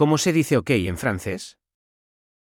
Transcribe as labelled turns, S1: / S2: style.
S1: ¿Cómo se dice ok en francés?